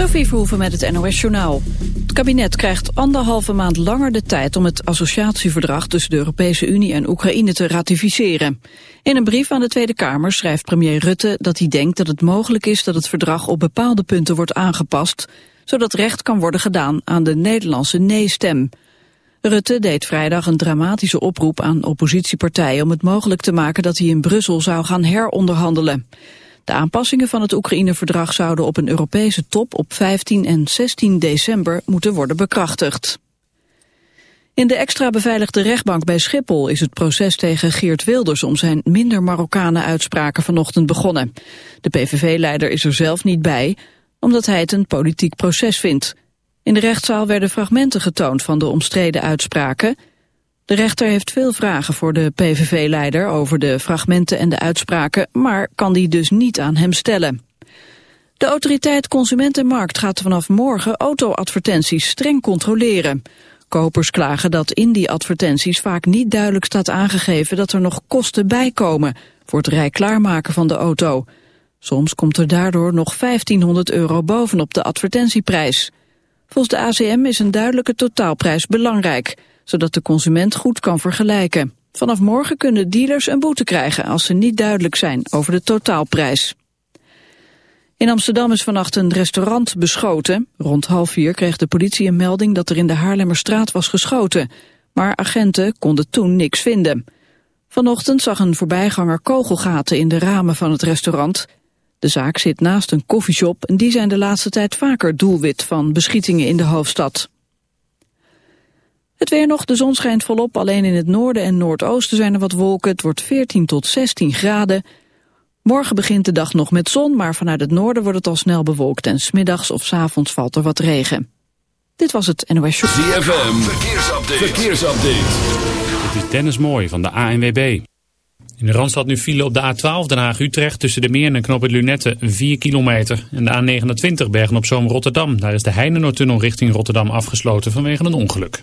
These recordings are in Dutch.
Sophie Verhoeven met het NOS-journaal. Het kabinet krijgt anderhalve maand langer de tijd om het associatieverdrag tussen de Europese Unie en Oekraïne te ratificeren. In een brief aan de Tweede Kamer schrijft premier Rutte dat hij denkt dat het mogelijk is dat het verdrag op bepaalde punten wordt aangepast, zodat recht kan worden gedaan aan de Nederlandse nee-stem. Rutte deed vrijdag een dramatische oproep aan oppositiepartijen om het mogelijk te maken dat hij in Brussel zou gaan heronderhandelen. De aanpassingen van het Oekraïne-verdrag zouden op een Europese top op 15 en 16 december moeten worden bekrachtigd. In de extra beveiligde rechtbank bij Schiphol is het proces tegen Geert Wilders om zijn minder Marokkanen uitspraken vanochtend begonnen. De PVV-leider is er zelf niet bij, omdat hij het een politiek proces vindt. In de rechtszaal werden fragmenten getoond van de omstreden uitspraken. De rechter heeft veel vragen voor de PVV-leider over de fragmenten en de uitspraken, maar kan die dus niet aan hem stellen. De autoriteit Consumentenmarkt gaat vanaf morgen auto-advertenties streng controleren. Kopers klagen dat in die advertenties vaak niet duidelijk staat aangegeven dat er nog kosten bij komen voor het rijklaarmaken van de auto. Soms komt er daardoor nog 1500 euro bovenop de advertentieprijs. Volgens de ACM is een duidelijke totaalprijs belangrijk zodat de consument goed kan vergelijken. Vanaf morgen kunnen dealers een boete krijgen als ze niet duidelijk zijn over de totaalprijs. In Amsterdam is vannacht een restaurant beschoten. Rond half vier kreeg de politie een melding dat er in de Haarlemmerstraat was geschoten. Maar agenten konden toen niks vinden. Vanochtend zag een voorbijganger kogelgaten in de ramen van het restaurant. De zaak zit naast een koffieshop en die zijn de laatste tijd vaker doelwit van beschietingen in de hoofdstad. Het weer nog, de zon schijnt volop. Alleen in het noorden en noordoosten zijn er wat wolken. Het wordt 14 tot 16 graden. Morgen begint de dag nog met zon, maar vanuit het noorden wordt het al snel bewolkt. En smiddags of s avonds valt er wat regen. Dit was het NOS Show. ZFM, verkeersupdate. verkeersupdate. Het is Dennis Mooi van de ANWB. In de Randstad nu file op de A12 Den Haag-Utrecht tussen de Meer en Knop het Lunette 4 kilometer. En de A29 Bergen op Zoom Rotterdam. Daar is de Heinenoordtunnel richting Rotterdam afgesloten vanwege een ongeluk.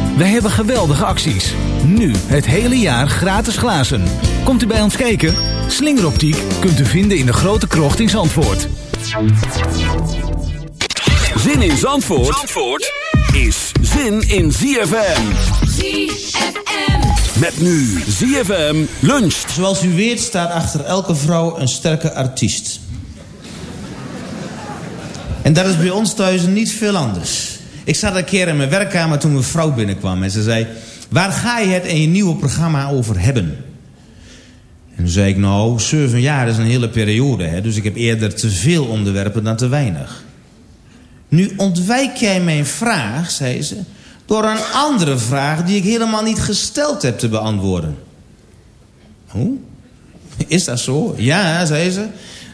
Wij hebben geweldige acties. Nu het hele jaar gratis glazen. Komt u bij ons kijken? Slingeroptiek kunt u vinden in de grote krocht in Zandvoort. Zin in Zandvoort, Zandvoort is zin in ZFM. ZFM. Met nu ZFM luncht. Zoals u weet staat achter elke vrouw een sterke artiest. En dat is bij ons thuis niet veel anders. Ik zat een keer in mijn werkkamer toen mijn vrouw binnenkwam en ze zei... Waar ga je het in je nieuwe programma over hebben? En toen zei ik, nou, zeven jaar is een hele periode, hè, dus ik heb eerder te veel onderwerpen dan te weinig. Nu ontwijk jij mijn vraag, zei ze, door een andere vraag die ik helemaal niet gesteld heb te beantwoorden. Hoe? Is dat zo? Ja, zei ze.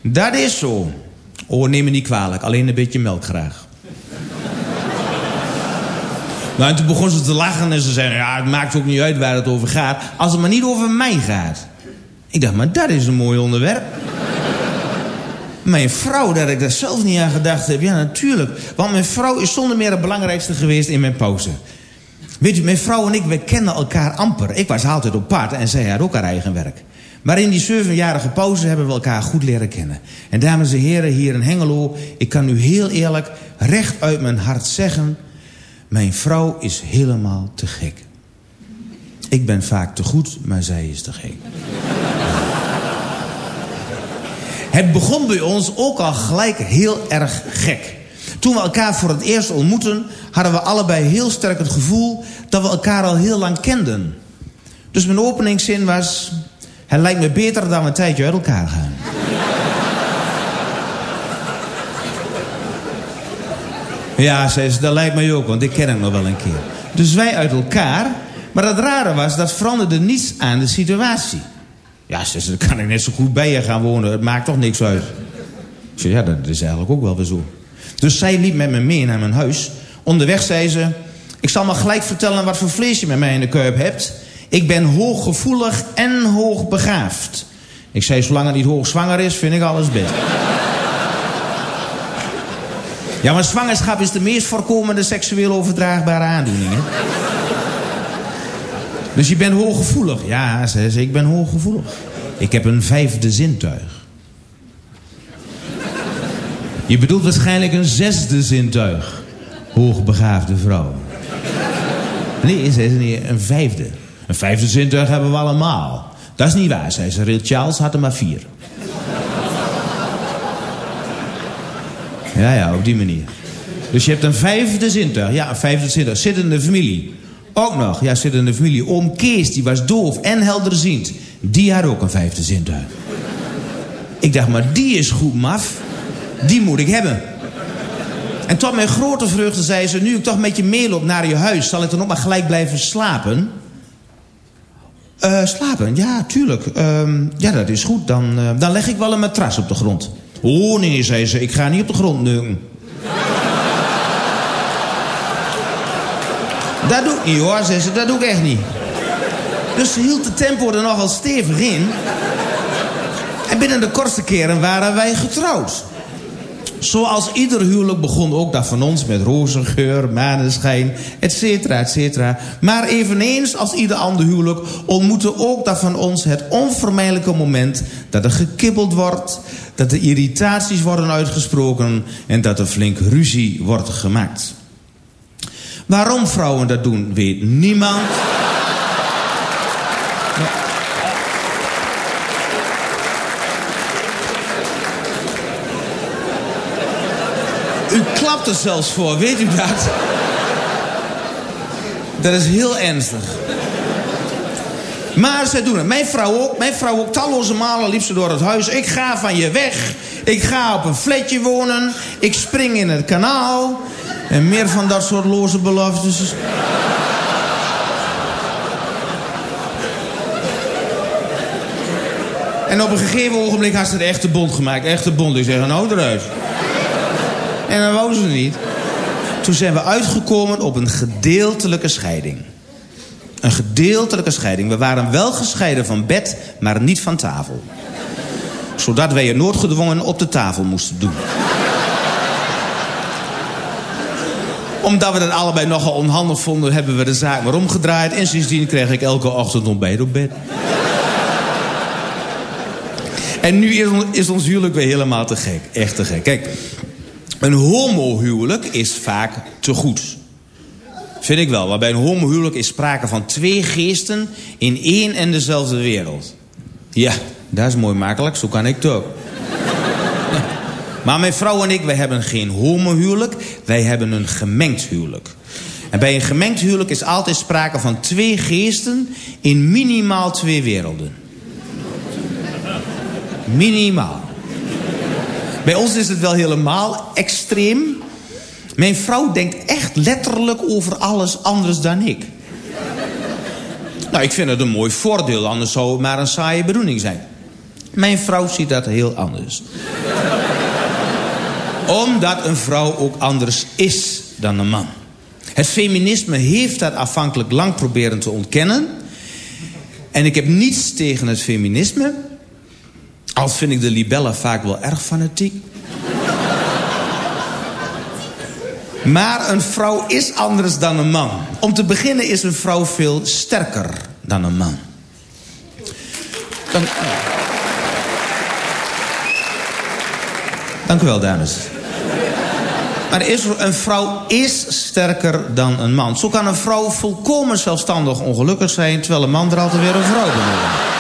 Dat is zo. Oh, neem me niet kwalijk. Alleen een beetje melk graag. Nou, en toen begon ze te lachen en ze zei... Ja, het maakt ook niet uit waar het over gaat... als het maar niet over mij gaat. Ik dacht, maar dat is een mooi onderwerp. Mijn vrouw, dat ik daar zelf niet aan gedacht heb. Ja, natuurlijk. Want mijn vrouw is zonder meer het belangrijkste geweest in mijn pauze. Weet u, mijn vrouw en ik, we kennen elkaar amper. Ik was altijd op paard en zij had ook haar eigen werk. Maar in die zevenjarige pauze hebben we elkaar goed leren kennen. En dames en heren, hier in Hengelo... ik kan u heel eerlijk, recht uit mijn hart zeggen... mijn vrouw is helemaal te gek. Ik ben vaak te goed, maar zij is te gek. Het begon bij ons ook al gelijk heel erg gek. Toen we elkaar voor het eerst ontmoetten... hadden we allebei heel sterk het gevoel... dat we elkaar al heel lang kenden. Dus mijn openingszin was... het lijkt me beter dat we een tijdje uit elkaar gaan. Ja, zei ze, dat lijkt mij ook, want ik ken hem nog wel een keer. Dus wij uit elkaar... maar het rare was, dat veranderde niets aan de situatie. Ja, zei ze, dan kan ik net zo goed bij je gaan wonen. Het maakt toch niks uit. Ik zei, ja, dat is eigenlijk ook wel weer zo. Dus zij liep met me mee naar mijn huis. Onderweg zei ze... Ik zal maar gelijk vertellen wat voor vlees je met mij in de kuip hebt. Ik ben hooggevoelig en hoogbegaafd. Ik zei, zolang het niet hoogzwanger is, vind ik alles best. Ja, maar zwangerschap is de meest voorkomende seksueel overdraagbare aandoening, hè? Dus je bent hooggevoelig. Ja, zei ze, ik ben hooggevoelig. Ik heb een vijfde zintuig. Je bedoelt waarschijnlijk een zesde zintuig. Hoogbegaafde vrouw. Nee, zei ze niet, een vijfde. Een vijfde zintuig hebben we allemaal. Dat is niet waar, zei ze. Charles had er maar vier. Ja, ja, op die manier. Dus je hebt een vijfde zintuig. Ja, een vijfde zintuig. Zit in de familie. Ook nog, ja, zit in de familie. Oom Kees, die was doof en helderziend. Die had ook een vijfde zintuig. Ik dacht, maar die is goed maf. Die moet ik hebben. En tot mijn grote vreugde zei ze... nu ik toch met je meeloop naar je huis... zal ik dan ook maar gelijk blijven slapen? Eh, slapen? Ja, tuurlijk. Ehm, ja, dat is goed. Dan, eh, dan leg ik wel een matras op de grond. Oh, nee, zei ze. Ik ga niet op de grond neuken. Dat doe ik niet hoor, zei ze. Dat doe ik echt niet. Dus ze hield de tempo er nogal stevig in. En binnen de kortste keren waren wij getrouwd. Zoals ieder huwelijk begon ook dat van ons met rozengeur, maneschijn, et cetera, et cetera. Maar eveneens als ieder ander huwelijk ontmoette ook dat van ons het onvermijdelijke moment... dat er gekibbeld wordt, dat er irritaties worden uitgesproken... en dat er flink ruzie wordt gemaakt. Waarom vrouwen dat doen, weet niemand. U klapt er zelfs voor, weet u dat? Dat is heel ernstig. Maar zij doen het. Mijn vrouw ook. Mijn vrouw ook. Talloze malen liep ze door het huis. Ik ga van je weg. Ik ga op een flatje wonen. Ik spring in het kanaal. En meer van dat soort loze beloftes. En op een gegeven ogenblik had ze de echte bond gemaakt. Echte bond. Ik zeg, nou eruit. En dan wou ze niet. Toen zijn we uitgekomen op een gedeeltelijke scheiding. Een gedeeltelijke scheiding. We waren wel gescheiden van bed, maar niet van tafel. Zodat wij er noodgedwongen op de tafel moesten doen. Omdat we dat allebei nogal onhandig vonden, hebben we de zaak maar omgedraaid. En sindsdien kreeg ik elke ochtend ontbijt op bed. En nu is ons huwelijk weer helemaal te gek. Echt te gek. Kijk, een homohuwelijk is vaak te goed. Vind ik wel. Maar bij een homohuwelijk is sprake van twee geesten in één en dezelfde wereld. Ja, dat is mooi makkelijk. Zo kan ik het ook. Maar mijn vrouw en ik, wij hebben geen homohuwelijk. Wij hebben een gemengd huwelijk. En bij een gemengd huwelijk is altijd sprake van twee geesten in minimaal twee werelden. Minimaal. Bij ons is het wel helemaal extreem. Mijn vrouw denkt echt letterlijk over alles anders dan ik. Nou, ik vind het een mooi voordeel, anders zou het maar een saaie bedoeling zijn. Mijn vrouw ziet dat heel anders. Omdat een vrouw ook anders is dan een man. Het feminisme heeft dat afhankelijk lang proberen te ontkennen. En ik heb niets tegen het feminisme. Al vind ik de libellen vaak wel erg fanatiek. Maar een vrouw is anders dan een man. Om te beginnen is een vrouw veel sterker dan een man. Dank, u wel, dames. Maar is, een vrouw is sterker dan een man. Zo kan een vrouw volkomen zelfstandig ongelukkig zijn... terwijl een man er altijd weer een vrouw benoemt.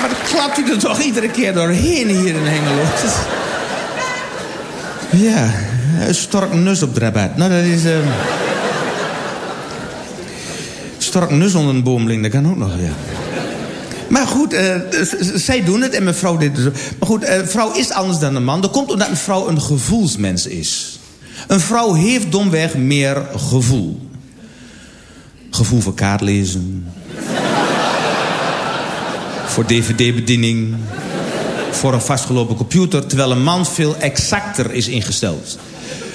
Maar dan klapt hij er toch iedere keer doorheen hier in Hengelo. Ja, een stork nus op de rabat. Nou, dat is... ehm Stork nus onder een boomling, dat kan ook nog, ja. Maar goed, eh, zij doen het en mevrouw dit dus. Maar goed, een vrouw is anders dan een man. Dat komt omdat een vrouw een gevoelsmens is. Een vrouw heeft domweg meer gevoel. Gevoel voor kaartlezen. Voor dvd-bediening. Voor een vastgelopen computer. Terwijl een man veel exacter is ingesteld.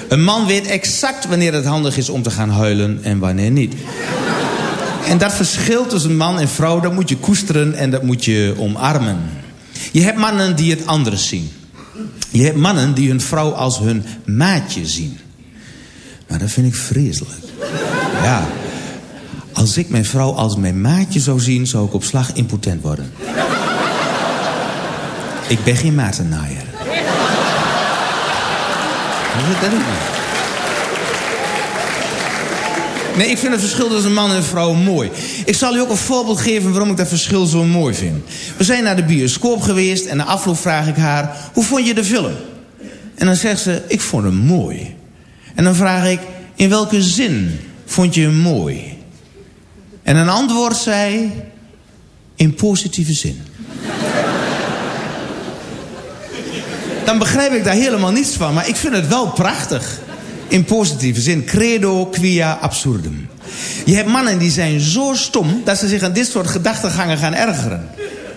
Een man weet exact wanneer het handig is om te gaan huilen en wanneer niet. En dat verschil tussen man en vrouw, dat moet je koesteren en dat moet je omarmen. Je hebt mannen die het anders zien. Je hebt mannen die hun vrouw als hun maatje zien. Maar dat vind ik vreselijk. Ja. Als ik mijn vrouw als mijn maatje zou zien, zou ik op slag impotent worden. Ik ben geen niet. Nee, ik vind het verschil tussen man en vrouw mooi. Ik zal u ook een voorbeeld geven waarom ik dat verschil zo mooi vind. We zijn naar de bioscoop geweest en na afloop vraag ik haar... hoe vond je de film? En dan zegt ze, ik vond hem mooi. En dan vraag ik, in welke zin vond je hem mooi? En een antwoord zij, in positieve zin. Dan begrijp ik daar helemaal niets van, maar ik vind het wel prachtig. In positieve zin. Credo quia absurdum. Je hebt mannen die zijn zo stom... dat ze zich aan dit soort gedachtegangen gaan ergeren.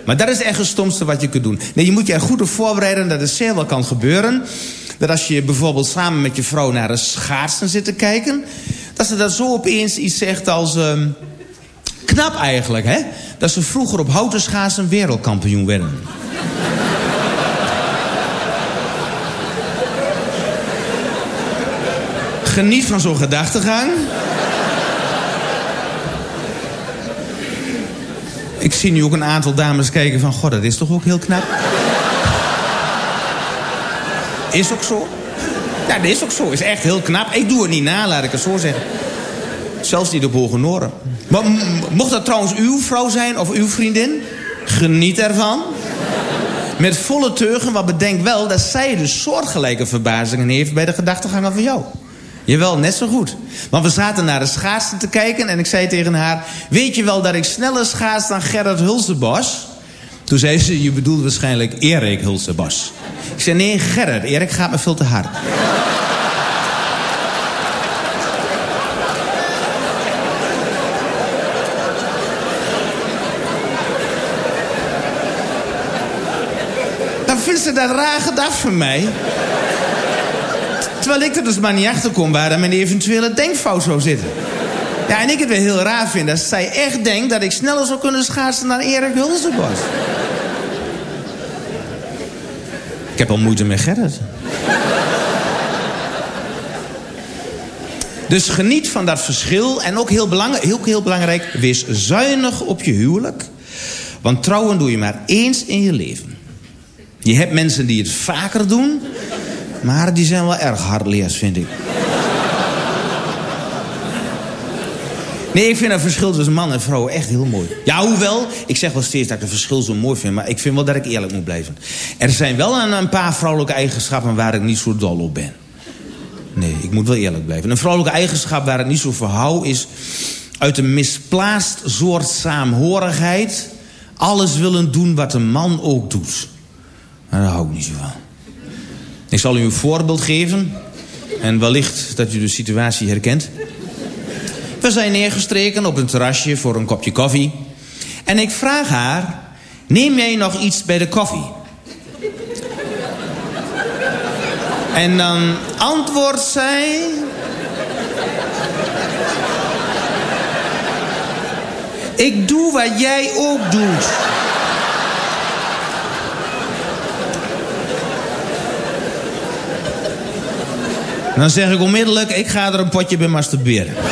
Maar dat is echt het stomste wat je kunt doen. Nee, je moet je er goed op voorbereiden dat het zeer wel kan gebeuren. Dat als je bijvoorbeeld samen met je vrouw naar een schaatsen zit te kijken... dat ze dan zo opeens iets zegt als... ehm, knap eigenlijk, hè? Dat ze vroeger op houten schaatsen wereldkampioen werden. Geniet van zo'n gedachtegang. Ik zie nu ook een aantal dames kijken van... God, dat is toch ook heel knap? Is ook zo. Ja, dat is ook zo. Is echt heel knap. Ik doe het niet na, laat ik het zo zeggen. Zelfs niet op hoge noren. Maar mocht dat trouwens uw vrouw zijn of uw vriendin... geniet ervan. Met volle teugen, maar bedenk wel dat zij de soortgelijke verbazingen heeft... bij de gedachtegangen van jou. Jawel, net zo goed. Want we zaten naar de schaatsen te kijken en ik zei tegen haar... weet je wel dat ik sneller schaats dan Gerrit Hulsebos? Toen zei ze, je bedoelt waarschijnlijk Erik Hulsebos. Ik zei, nee, Gerrit. Erik gaat me veel te hard. Ze dat raar gedacht van mij. Terwijl ik er dus maar niet achter kom waar mijn eventuele denkfout zou zitten. Ja, en ik het weer heel raar vind dat zij echt denkt dat ik sneller zou kunnen schaatsen dan Erik Hulsebos. Ik heb al moeite met Gerrit. Dus geniet van dat verschil. En ook heel, belang, heel, heel belangrijk, wees zuinig op je huwelijk. Want trouwen doe je maar eens in je leven. Je hebt mensen die het vaker doen. Maar die zijn wel erg hardleers, vind ik. Nee, ik vind het verschil tussen man en vrouw echt heel mooi. Ja, hoewel, ik zeg wel steeds dat ik het verschil zo mooi vind... maar ik vind wel dat ik eerlijk moet blijven. Er zijn wel een, een paar vrouwelijke eigenschappen waar ik niet zo dol op ben. Nee, ik moet wel eerlijk blijven. Een vrouwelijke eigenschap waar ik niet zo voor hou is... uit een misplaatst soort saamhorigheid... alles willen doen wat een man ook doet. Maar daar hou ik niet zo van. Ik zal u een voorbeeld geven. En wellicht dat u de situatie herkent. We zijn neergestreken op een terrasje voor een kopje koffie. En ik vraag haar... Neem jij nog iets bij de koffie? En dan antwoordt zij... Ik doe wat jij ook doet. Dan zeg ik onmiddellijk, ik ga er een potje bij masturberen.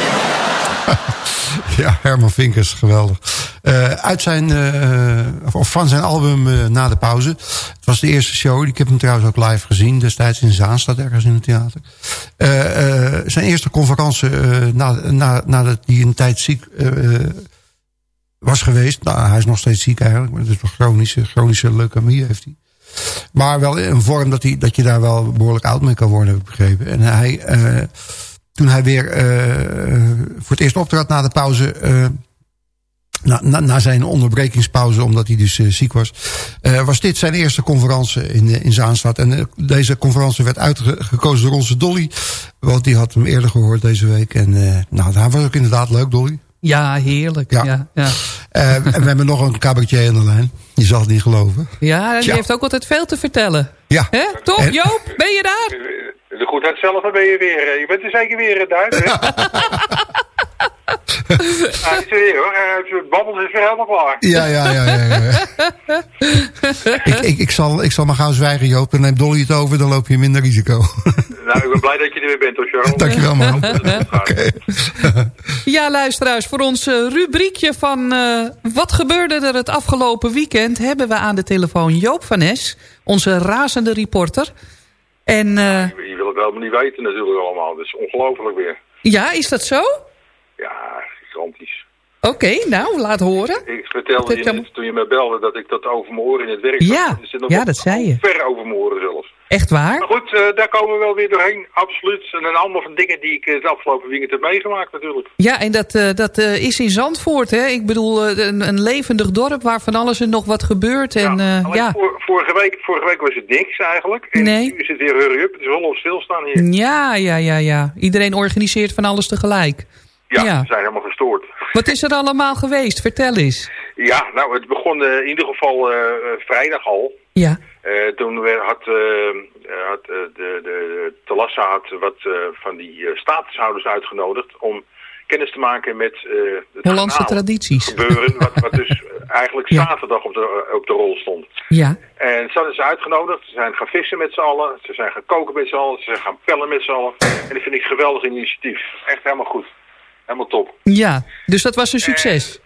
Ja, Herman Vinkers, geweldig. Eh, uit zijn, eh, of van zijn album eh, Na de Pauze. Het was de eerste show. Ik heb hem trouwens ook live gezien. Destijds in Zaanstad, ergens in het theater. Zijn eerste conferentie eh, na, na, nadat hij een tijd ziek was geweest. Nou, hij is nog steeds ziek eigenlijk. Maar het is nog chronische, chronische leukemie heeft hij. Maar wel in een vorm dat, hij, dat je daar wel behoorlijk oud mee kan worden, heb ik begrepen. En hij, eh, toen hij weer eh, voor het eerst optrad na de pauze... eh, na, na, zijn onderbrekingspauze, omdat hij dus ziek was... was dit zijn eerste conferentie in, in Zaanstad. En deze conferentie werd uitgekozen door onze Dolly. Want die had hem eerder gehoord deze week. En nou, hij was ook inderdaad leuk, Dolly. Ja, heerlijk. Ja. Ja, ja. Eh, en we hebben nog een cabaretier aan de lijn. Je zal het niet geloven. ja en die heeft ook altijd veel te vertellen. Ja. Hè? Toch, En- Joop? Ben je daar? De goedheid zelf, dan ben je weer. eh, Je bent er zeker weer in Duits, hè? Hij is er weer, hoor. Hij- Het babbel is weer helemaal klaar. Ja, ja, ja. ja, ja. ik, ik, ik, zal, ik zal maar gauw zwijgen, Joop. En neemt Dolly het over, dan loop je minder risico. Nou, ik ben blij dat je er weer bent, hoor, Charles. Dankjewel, man. Oké. Ja, luisteraars, voor ons eh, rubriekje van eh, wat gebeurde er het afgelopen weekend... hebben we aan de telefoon Joop van Es, onze razende reporter. En eh, Je wil het helemaal niet weten natuurlijk allemaal. Dat is ongelooflijk weer. ja, is dat zo? Ja, gigantisch. Oké, nou, laat horen. Ik vertelde Dat je net, toen je me belde dat ik dat over mijn oren in het werk Ja, zit nog ja, dat zei je. Ver over mijn oren zelfs. Echt waar? Maar goed, eh, daar komen we wel weer doorheen. Absoluut. En een ander van dingen die ik eh, het afgelopen weekend heb meegemaakt natuurlijk. Ja, en dat, eh, dat eh, is in Zandvoort, hè? Ik bedoel, eh, een, een levendig dorp waar van alles en nog wat gebeurt. En, ja, eh, ja. Vor, vorige, week, vorige week was het niks eigenlijk. En Nee. nu is het weer hurry up. Het is wel op stilstaan hier. ja, ja, ja, ja. Iedereen organiseert van alles tegelijk. Ja, ja. we zijn helemaal gestoord. Wat is er allemaal geweest? Vertel eens. Ja, nou, het begon eh, in ieder geval eh, vrijdag al. Ja, Eh, toen we- had, had de, de, de Talassa had wat van die statushouders uitgenodigd om kennis te maken met het Hollandse tradities. gebeuren, wat, wat dus eigenlijk Ja. zaterdag op de, op de rol stond. Ja, En ze hadden ze uitgenodigd, ze zijn gaan vissen met z'n allen, ze zijn gaan koken met z'n allen, ze zijn gaan pellen met z'n allen. En dat vind ik een geweldig initiatief. Echt helemaal goed. Helemaal top. ja. Dus dat was een succes.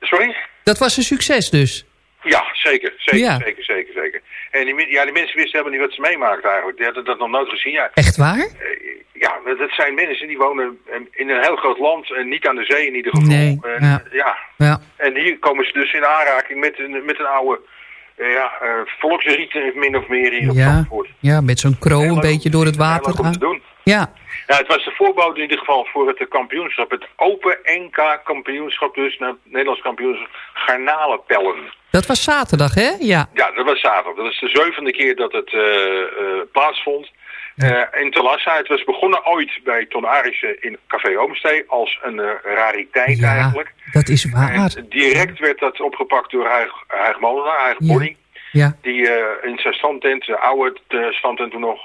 Sorry? Dat was een succes dus. Ja, zeker. Zeker, Ja. zeker, zeker, zeker. En die, ja, die mensen wisten helemaal niet wat ze meemaakten eigenlijk. Die hadden dat nog nooit gezien. Ja, Echt waar? eh, ja dat zijn mensen die wonen in een heel groot land en niet aan de zee in ieder geval. Nee, En, ja. ja. Ja. En hier komen ze dus in aanraking met een, met een oude eh, ja, eh, min of meer hier op Ja, Zandvoort. ja met zo'n kroo Heel een beetje door het water om gaan. te doen. Ja, Ja, het was de voorbode in ieder geval voor het kampioenschap. Het Open NK kampioenschap dus, nou, Nederlands kampioenschap, garnalenpellen. dat was zaterdag, hè? Ja. Ja, dat was zaterdag. Dat was de zevende keer dat het eh, eh, plaatsvond. Eh, in Talassa. Het was begonnen ooit bij Ton Arissen in Café Oomstee als een eh, rariteit Ja, eigenlijk. dat is waar. En direct werd dat opgepakt door Huig, Huig Molenaar, Huig Ja. Bonnie. Ja, Die in zijn standtent, de oude standtent toen nog,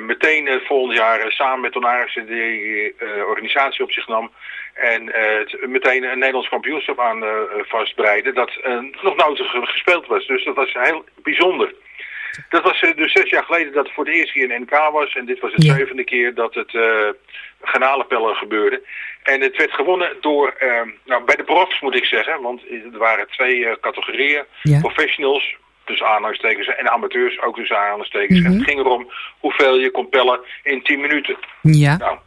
meteen het volgend jaar eh, samen met Arissen die eh, organisatie op zich nam. En eh, het- meteen een Nederlands kampioenschap aan eh, vastbreiden dat eh, nog nooit ge- gespeeld was. Dus dat was heel bijzonder. Dat was eh, dus zes jaar geleden dat het voor de eerste keer een NK was. En dit was de Ja. zevende keer dat het eh garnalenpellen gebeurde. En het werd gewonnen door, eh, nou bij de profs moet ik zeggen, want er waren twee eh, categorieën. Ja. Professionals, dus aanhalingstekens, en amateurs, ook dus aanhalingstekens. Mhm. En het ging erom hoeveel je kon pellen in 10 minuten. ja. Nou,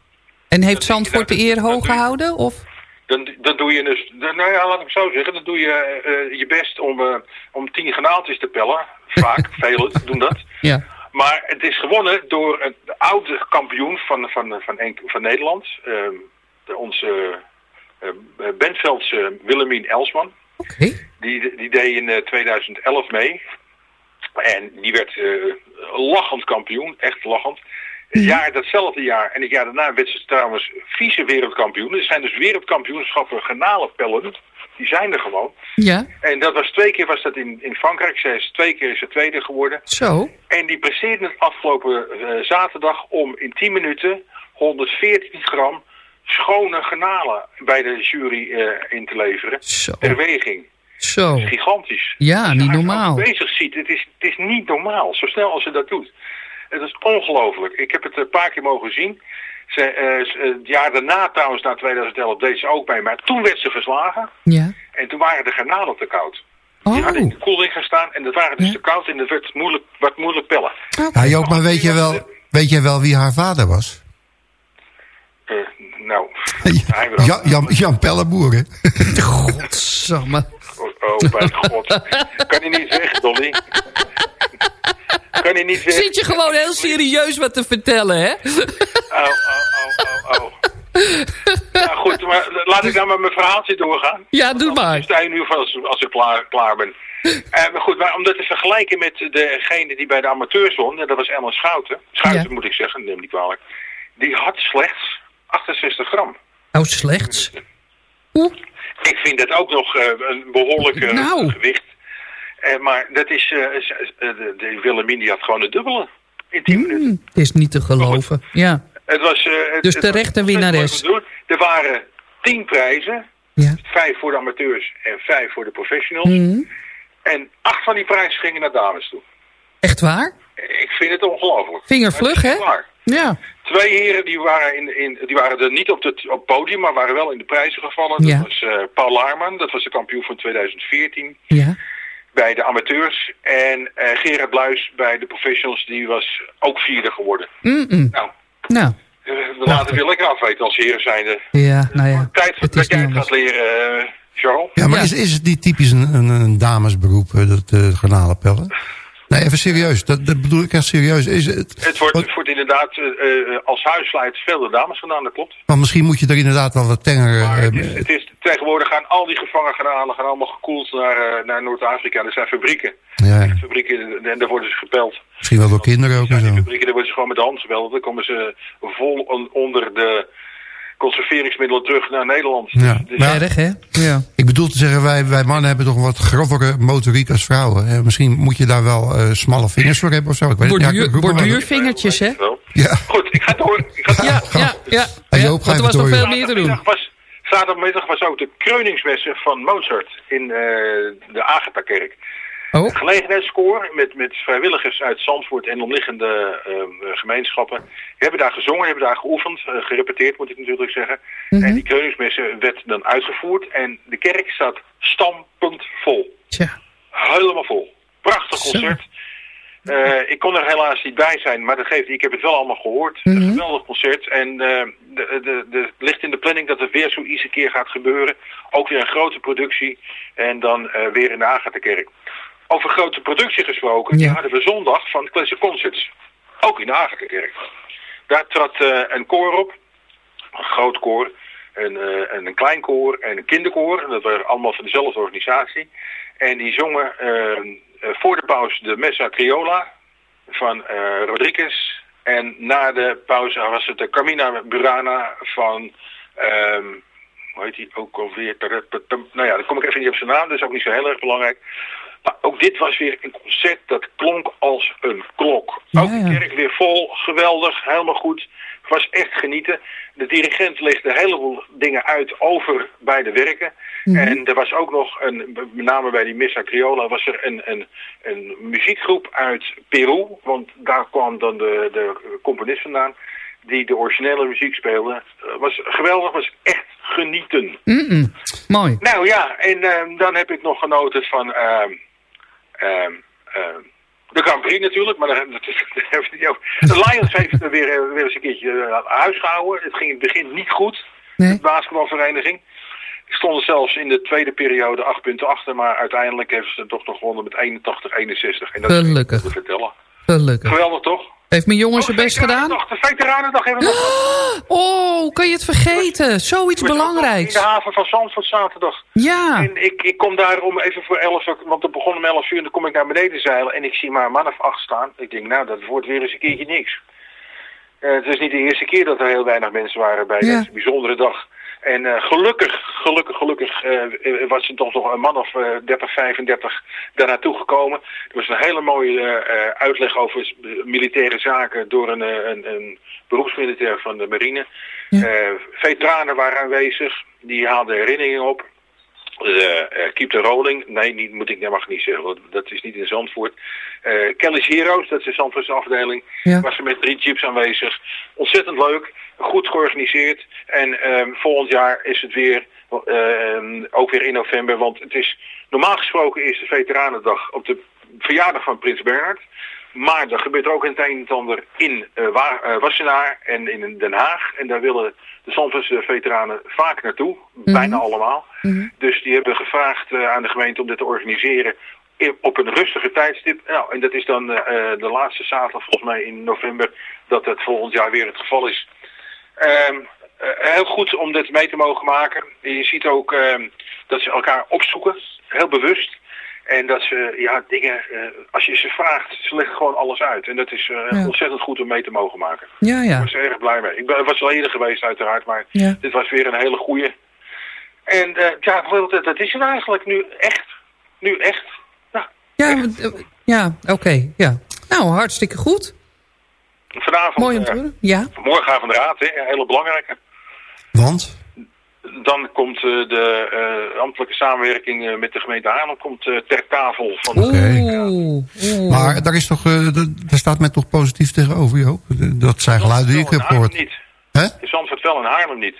En heeft Zandvoort de eer hoog gehouden? Of? dan, dan doe je dus, dan- nou ja, laat ik het zo zeggen, dan doe je eh, je best om, eh, om 10 granaaltjes te pellen. Vaak, velen doen dat. Ja. Maar het is gewonnen door een oude kampioen van, van, van, Enk- van Nederland. ehm, de, onze eh, Bentveldse Willemien Elsman. Die, die deed in eh, 2011 mee. En die werd eh, lachend kampioen, echt lachend. Het jaar, datzelfde jaar en het jaar daarna werd ze trouwens vice-wereldkampioen. Er zijn dus wereldkampioenschappen garnalenpellen. Die zijn er gewoon. Ja, En dat was twee keer was dat in, in Frankrijk. Zij is twee keer is ze tweede geworden. zo. En die presteerde het afgelopen eh, zaterdag om in 10 minuten 114 gram schone garnalen bij de jury eh, in te leveren. Zo. Weging. Zo. Gigantisch. Ja, Als je niet normaal. bezig ziet, het is, het is niet normaal. Zo snel als ze dat doet. Het is ongelooflijk. Ik heb het een paar keer mogen zien. Ze, eh, het jaar daarna trouwens, na 2011, deed ze ook mee. Maar toen werd ze verslagen. Ja. En toen waren de garnalen te koud. Die hadden in de koeling gestaan en dat waren dus te koud en dat werd moeilijk, wat moeilijk pellen. Ja, Joop, maar weet je wel, weet jij wel wie haar vader was? Eh, nou, was- Jan, Jan, Pelleboer, hè? Godsamme. Oh, bij god. Kan hij niet weg, Dolly? Kan hij niet weg? Zit je gewoon heel serieus wat te vertellen, hè? Oh, oh, oh, oh, oh. Nou goed, maar laat ik dan met mijn verhaaltje doorgaan. Ja, doe maar. Ik sta je nu als, als ik klaar, klaar ben. Eh, maar goed, maar om dat te vergelijken met degene die bij de amateurs won, en dat was Ellen Schouten, Schouten Ja. moet ik zeggen, neem niet kwalijk, die had slechts 68 gram. Oh, slechts. Ik vind dat ook nog eh, een behoorlijk eh, Nou. gewicht. Eh, maar dat is, eh, de, de Willemien die had gewoon het dubbele in 10 minuten. Hmm, het is niet te geloven. Ja. Het was, het- Dus terecht een winnares. Er waren tien prijzen. Ja. Vijf voor de amateurs en vijf voor de professionals. Hmm. En acht van die prijzen gingen naar dames toe. Echt waar? Ik vind het ongelooflijk. Vingervlug, hè? waar. Ja. Twee heren die waren, in, in, die waren er niet op het, op het podium, maar waren wel in de prijzen gevallen. Ja. Dat was eh, Paul Laarman, dat was de kampioen van 2014 Ja. bij de amateurs. En eh, Gerard Bluis bij de professionals, die was ook vierde geworden. Nou, Nou, eh, we laten weer lekker afweten als heren zijnde. ja, nou ja. Tijd Het dat jij het gaat leren, Charles. Ja, maar Ja. Is, is het niet typisch een, een, een damesberoep, eh, dat uh, garnalenpellen? Nee, even serieus. Dat, dat bedoel ik echt serieus. Is het, Het wordt, het wordt inderdaad eh, eh, als huisleid veel door dames gedaan, dat klopt. want misschien moet je er inderdaad wel wat tenger... Maar eh, het is, het is, tegenwoordig gaan al die gevangen garnalen gaan allemaal gekoeld naar, eh, naar Noord-Afrika. Er zijn fabrieken. ja. Fabrieken, en daar worden ze gepeld. misschien wel door kinderen ook en die zo. fabrieken, daar worden ze gewoon met de hand gebeld. Dan komen ze vol on- onder de conserveringsmiddelen terug naar Nederland. Ja. Dus- Maar- Erg, hè? Ja. Ik bedoel te zeggen, wij, wij mannen hebben toch een wat grovere motoriek als vrouwen. Eh, misschien moet je daar wel eh, smalle vingers voor hebben of zo. Ik weet. Ja, ik borduurvingertjes, hè? Ja. Goed, ik ga door. Ik ga door. Ja, ja, ja. Joop, want er was nog veel meer te doen. Zaterdagmiddag was, zaterdagmiddag was ook de kreuningsmessen van Mozart in eh, de Agatha-kerk. Oh, gelegenheidskoor met, met vrijwilligers uit Zandvoort en omliggende eh, gemeenschappen. Hebben daar gezongen, hebben daar geoefend, eh, gerepeteerd moet ik natuurlijk zeggen. Mhm. En die kreuningsmessen werd dan uitgevoerd en de kerk staat stampend vol. tja. Helemaal vol. Prachtig concert. Eh, ik kon er helaas niet bij zijn, maar dat geeft, ik heb het wel allemaal gehoord. Mhm. Een geweldig concert. En de, de, de, het ligt in de planning dat het weer zo eens een keer gaat gebeuren. Ook weer een grote productie. En dan weer in de Agatha-kerk. Over grote productie gesproken, Ja. die hadden we zondag van Classic Concerts. Ook in de Agatha-kerk. Daar trad eh, een koor op. Een groot koor. Een, eh, en een klein koor en een kinderkoor. En dat waren allemaal van dezelfde organisatie. En die zongen eh, voor de pauze de Messa Criolla van Rodriguez. En na de pauze was het de Carmina Burana van... ehm hoe heet die ook alweer? Nou ja, dan kom ik even niet op zijn naam. Dat is ook niet zo heel erg belangrijk. Maar ook dit was weer een concert dat klonk als een klok. Ja, ook de kerk weer vol, geweldig, helemaal goed. Het was echt genieten. De dirigent legde een heleboel dingen uit over bij de werken. Mhm. En er was ook nog, een, met name bij die Missa Criolla, was er een, een, een muziekgroep uit Peru. Want daar kwam dan de, de componist vandaan. Die de originele muziek speelde. Eh, was geweldig, was echt genieten. Mm-mm. Mooi. Nou ja, en ehm, dan heb ik nog genoten van ehm, ehm, ehm, de Grand Prix natuurlijk, maar dat is- niet over. De Lions heeft er weer, eh, weer eens een keertje uh, huis gehouden. Het ging in het begin niet goed, Nee. de basketbalvereniging. Stonden zelfs in de tweede periode acht punten achter, maar uiteindelijk hebben ze toch nog gewonnen met 81-61. En dat is Gelukkig. te vertellen. Gelukkig. Geweldig toch? Heeft mijn jongen zijn Oh, best gedaan? De Veteranendag hebben we nog. Oh, kan je het vergeten? Zoiets In belangrijks. de haven van Zandvoort zaterdag. Ja. En ik, ik kom daar om even voor 11 uur, want het begon om 11 uur en dan kom ik naar beneden zeilen en ik zie maar een man of acht staan. Ik denk, nou, dat wordt weer eens een keertje niks. Eh, het is niet de eerste keer dat er heel weinig mensen waren bij Ja. deze bijzondere dag. En eh, gelukkig, gelukkig, gelukkig eh, eh, was er toch nog een man of eh 30, 35 daar naartoe gekomen. Er was een hele mooie uitleg over militaire zaken door een, een, een beroepsmilitair van de marine. Ja. Veteranen waren aanwezig, die haalden herinneringen op. Keep the Rolling. Nee, niet, moet ik, dat mag ik niet zeggen, want dat is niet in Zandvoort. Eh Kelly's Heroes, dat is de Zandvoortse afdeling. Ja. Was er met drie jeeps aanwezig. Ontzettend leuk, goed georganiseerd. En ehm, volgend jaar is het weer, ehm, ook weer in november. Want het is, normaal gesproken is de Veteranendag op de verjaardag van Prins Bernhard. Maar er gebeurt ook het een en ander in eh, eh, Wassenaar en in Den Haag. En daar willen de Zandvoortse veteranen vaak naartoe. Bijna allemaal. Dus die hebben gevraagd aan de gemeente om dit te organiseren op een rustige tijdstip. Nou, en dat is dan eh, eh, de laatste zaterdag volgens mij in november dat het volgend jaar weer het geval is. Ehm, eh, heel goed om dit mee te mogen maken. Je ziet ook ehm, dat ze elkaar opzoeken, heel bewust. En dat ze, ja, dingen, als je ze vraagt, ze leggen gewoon alles uit. En dat is Ja. ontzettend goed om mee te mogen maken. Ja, Ik ja. was er erg blij mee. Ik ben, was al eerder geweest uiteraard, maar Ja. dit was weer een hele goeie. En eh, ja, dat is het eigenlijk nu echt. Nu echt. Ja, eh, ja oké. ja. Nou, hartstikke goed. vanavond, Mooi om te eh, horen. Ja. morgenavond raad, hè, een hele belangrijke. Want? Dan komt eh, de eh, ambtelijke samenwerking eh, met de gemeente Haarlem komt, eh, ter tafel. Van Oeh. oeh. Maar daar, is toch, eh, daar staat men toch positief tegenover, Joop? Dat zijn geluiden die ik heb Haarlem gehoord. niet. Hè? In Zandvoort wel in Haarlem niet.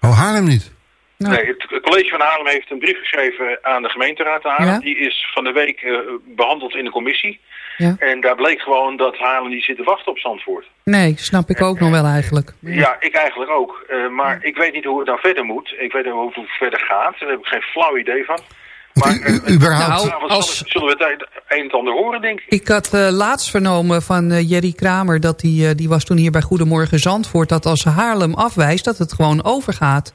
Oh, Haarlem niet. Nou. Nee, het college van Haarlem heeft een brief geschreven aan de gemeenteraad Haarlem. Ja. Die is van de week eh, behandeld in de commissie. Ja. En daar bleek gewoon dat Haarlem niet zit te wachten op Zandvoort. Nee, snap ik ook nog wel eigenlijk. Ja, ik eigenlijk ook. Eh, maar ik weet niet hoe het nou verder moet. Ik weet niet hoe het verder gaat. Daar heb ik geen flauw idee van. Maar U- eh, überhaupt. Nou, vanavond als- zullen we het een en ander horen, denk ik. Ik had eh, laatst vernomen van eh, Jerry Kramer... dat die, eh, die was toen hier bij Goedemorgen Zandvoort... dat als Haarlem afwijst, dat het gewoon overgaat.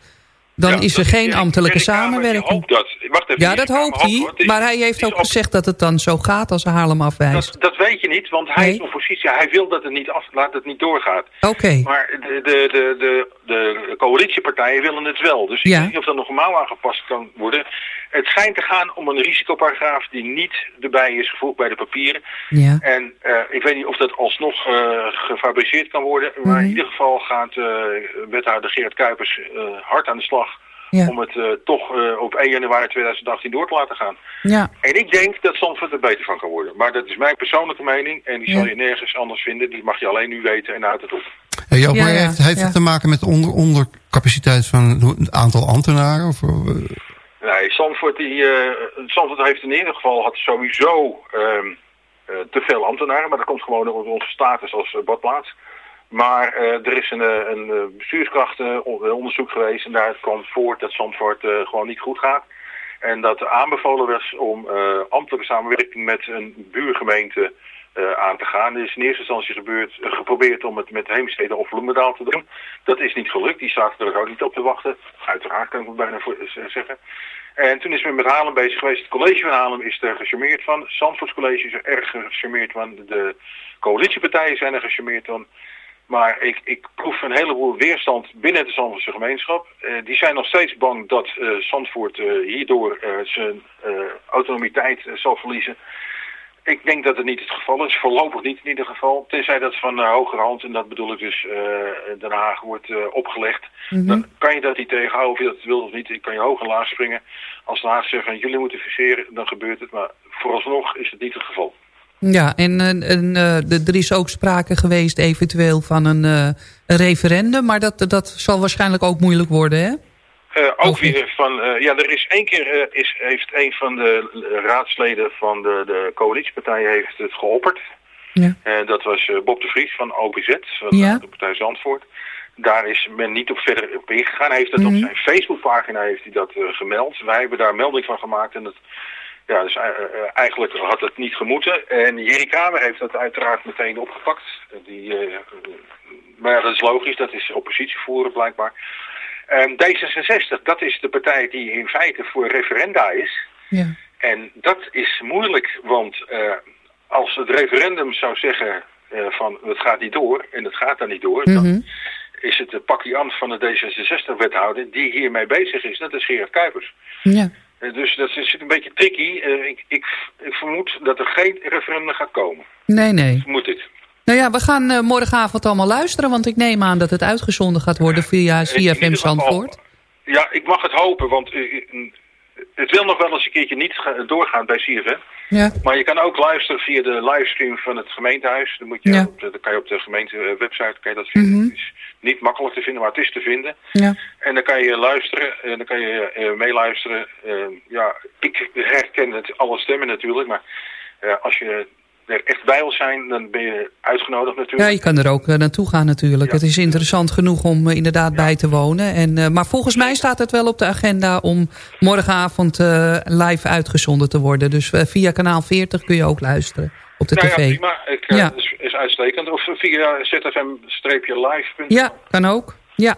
Dan Ja, is er dat geen ambtelijke samenwerking. dat. Wacht even, Ja, dat hoopt hij. Maar hij heeft ook op- gezegd dat het dan zo gaat als Haarlem afwijst. Dat, dat weet je niet, want hij Nee. is oppositie. Hij wil dat het niet af, laat het niet doorgaat. Oké. Maar de, de, de, de, de coalitiepartijen willen het wel. Dus ik Ja. weet niet of dat nog normaal aangepast kan worden. Het schijnt te gaan om een risicoparagraaf die niet erbij is gevoegd bij de papieren. Ja. En eh, ik weet niet of dat alsnog eh, gefabriceerd kan worden. Maar Mhm. in ieder geval gaat eh, wethouder Gerard Kuipers eh, hard aan de slag... Ja. om het eh, toch eh, op 1 januari 2018 door te laten gaan. Ja. En ik denk dat Zandvoort er beter van kan worden. Maar dat is mijn persoonlijke mening. En die zal je nergens anders vinden. Die mag je alleen nu weten en uit het op. Hey, Joop, Ja, maar ja, heeft, heeft ja. het te maken met onder, ondercapaciteit van het aantal ambtenaren? Of, Nee, Zandvoort, die, eh, Zandvoort heeft in ieder geval had sowieso ehm, eh, te veel ambtenaren. Maar dat komt gewoon door onze status als eh, badplaats. Maar er is een, een bestuurskrachtenonderzoek geweest. En daar kwam voort dat Zandvoort gewoon niet goed gaat. En dat aanbevolen was om ambtelijke samenwerking met een buurgemeente eh, aan te gaan. Er is in eerste instantie gebeurd, eh, geprobeerd om het met Heemstede of Bloemendaal te doen. Dat is niet gelukt. Die zaten er ook niet op te wachten. Uiteraard kan ik het bijna voor, eh, zeggen. En toen is men met Haarlem bezig geweest. Het college van Haarlem is er gecharmeerd van. Zandvoorts college is er erg gecharmeerd van. De coalitiepartijen zijn er gecharmeerd van. Maar ik, ik proef een heleboel weerstand binnen de Zandvoortse gemeenschap. Die zijn nog steeds bang dat eh, Zandvoort hierdoor zijn autonomiteit zal verliezen. Ik denk dat het niet het geval is. Voorlopig niet in ieder geval. Tenzij dat van uh, hogere hand, en dat bedoel ik dus eh, Den Haag, wordt uh, opgelegd. Mhm. Dan kan je dat niet tegenhouden of je dat wil of niet. Ik kan je hoog en laag springen. Als Den Haag zegt van jullie moeten fuseren, dan gebeurt het. Maar vooralsnog is het niet het geval. Ja, en, er is ook sprake geweest eventueel van een, een referendum. Maar dat, dat zal waarschijnlijk ook moeilijk worden, hè? Uh, ook weer van, uh, ja, er is één keer, uh, is, heeft een van de raadsleden van de, de coalitiepartijen heeft het geopperd. Ja. Dat was Bob de Vries van OPZ, van ja. de partij Zandvoort. Daar is men niet op verder op ingegaan. Hij heeft dat mm -hmm. op zijn Facebookpagina heeft hij dat gemeld. Wij hebben daar melding van gemaakt en dat, ja, dus eigenlijk had het niet gemoeten. En Jerry Kramer heeft dat uiteraard meteen opgepakt. Die, maar ja, dat is logisch, dat is oppositie voeren blijkbaar. Um, D66, dat is de partij die in feite voor referenda is. Ja. En dat is moeilijk, want uh, als het referendum zou zeggen uh, van het gaat niet door en het gaat dan niet door, mm -hmm. dan is het de pakje aan van de D66-wethouder die hiermee bezig is. Dat is Gerard Kuipers. Ja. Uh, dus dat zit een beetje tricky. Ik, ik, ik, vermoed dat er geen referendum gaat komen. Nee, nee. Vermoed ik. Nou ja, we gaan uh, morgenavond allemaal luisteren, want ik neem aan dat het uitgezonden gaat worden via CFM Zandvoort. Ja, ik mag het hopen, want uh, het wil nog wel eens een keertje niet ga- doorgaan bij CFM. Ja. Maar je kan ook luisteren via de livestream van het gemeentehuis. Dan, moet je Ja. op de, dan kan je op de gemeente eh, website kan je dat vinden. Mhm. Het is niet makkelijk te vinden, maar het is te vinden. Ja. En dan kan je luisteren en dan kan je eh, meeluisteren. Eh, ja, ik herken het alle stemmen natuurlijk, maar eh, als je er echt bij wil zijn, dan ben je uitgenodigd Ja, natuurlijk. je kan er ook eh, naartoe gaan natuurlijk. Het is interessant genoeg om eh, inderdaad bij te wonen. En, eh, maar volgens mij staat het wel op de agenda om morgenavond live uitgezonden te worden. Dus via kanaal 40 kun je ook luisteren op de nou tv. ja, prima. Ik, Ja. is, is uitstekend. Of via zfm-live. Ja, kan ook. Ja.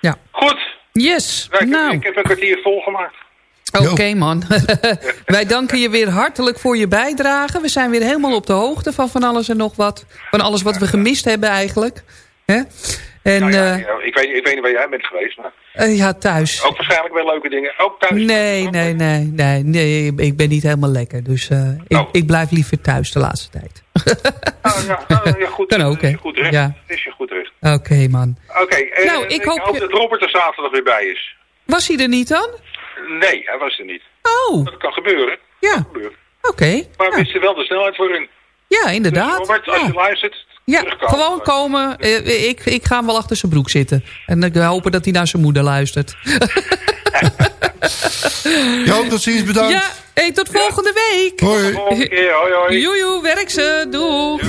ja. Goed. Yes. Nou, ik, ik heb een kwartier volgemaakt. Oké man. Wij danken je weer hartelijk voor je bijdrage. We zijn weer helemaal op de hoogte van van alles en nog wat. Van alles wat we gemist hebben eigenlijk. En Nou ja, eh, ja, ik, weet, ik weet niet waar jij bent geweest, maar eh, ja, thuis. ook waarschijnlijk wel leuke dingen. Ook thuis. Nee, nee, nee, nee, nee, ik ben niet helemaal lekker. Dus eh, ik, Oh. ik blijf liever thuis de laatste tijd. Oh, ja, oh, ja, goed. Kan ook, hè? je goed recht. Ja. Het is je goed recht. Oké, man. Oké, eh, Nou, ik ik, hoop dat Robert er zaterdag weer bij is. Was hij er niet dan? Nee, hij was er niet. Oh, Dat kan gebeuren. ja, oké. Maar Ja. wist er wel de snelheid voor in. Ja, Dus inderdaad. Robert, als je Ja, luistert, Ja, gewoon komen. Eh, Ik, ik ga hem wel achter zijn broek zitten. En ik hoop dat hij naar zijn moeder luistert. Joop, tot ziens, bedankt. Ja, hey, tot volgende week. Hoi. Volgende keer, hoi hoi. Joejoe, werk ze. Doeg.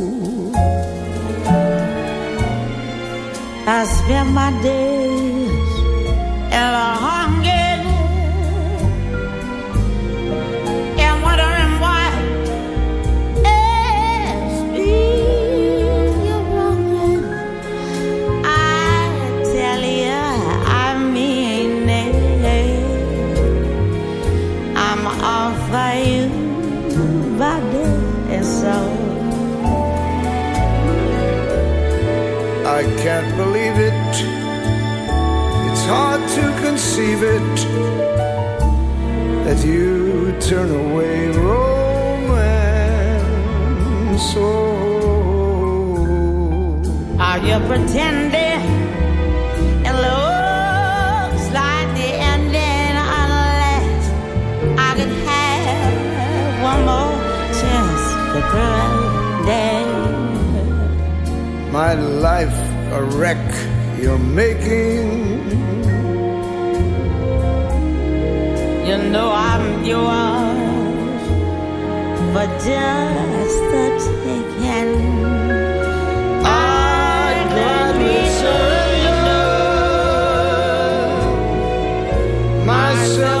I spend my days in a it that you turn away romance. Oh. Are you pretending? It looks like the ending unless I could have one more chance to My life a wreck you're making. Know I'm yours for just the taking. Surrender myself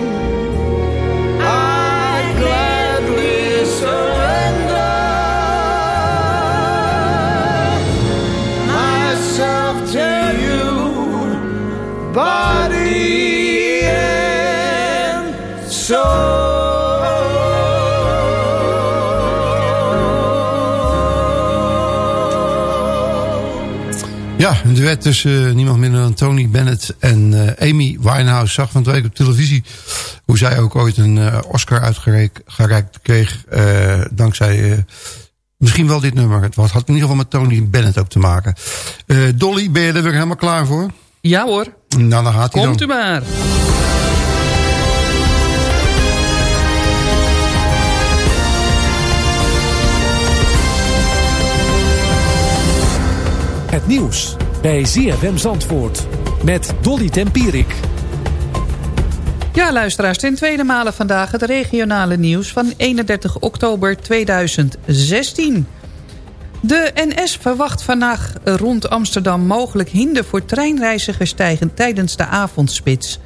Body and soul. Ja, een duet tussen eh, niemand minder dan Tony Bennett en eh, Amy Winehouse. Zag van het week op televisie hoe zij ook ooit een eh, Oscar uitgereikt kreeg... eh, dankzij eh, misschien wel dit nummer. Het was, had in ieder geval met Tony Bennett ook te maken. Eh, Dolly, ben je er weer helemaal klaar voor? Ja hoor. Nou, dan gaat hij dan. Komt u maar. Het nieuws bij ZFM Zandvoort met Dolly Tempierik. Ja, luisteraars, ten tweede malen vandaag het regionale nieuws van 31 oktober 2016. De NS verwacht vandaag rond Amsterdam mogelijk hinder voor treinreizigers tijdens de avondspits.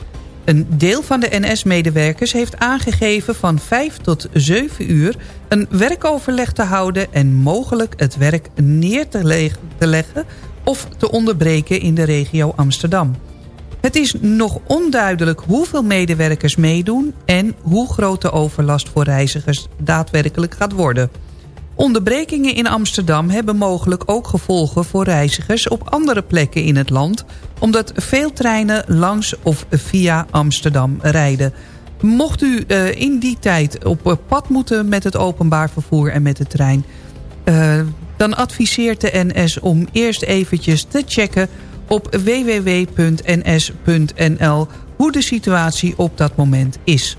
Een deel van de NS-medewerkers heeft aangegeven van 5 tot 7 uur een werkoverleg te houden en mogelijk het werk neer te, te leggen of te onderbreken in de regio Amsterdam. Het is nog onduidelijk hoeveel medewerkers meedoen... en hoe groot de overlast voor reizigers daadwerkelijk gaat worden. Onderbrekingen in Amsterdam hebben mogelijk ook gevolgen voor reizigers... op andere plekken in het land... omdat veel treinen langs of via Amsterdam rijden. Mocht u eh, in die tijd op eh, pad moeten met het openbaar vervoer en met de trein... eh, dan adviseert de NS om eerst eventjes te checken op www.ns.nl hoe de situatie op dat moment is.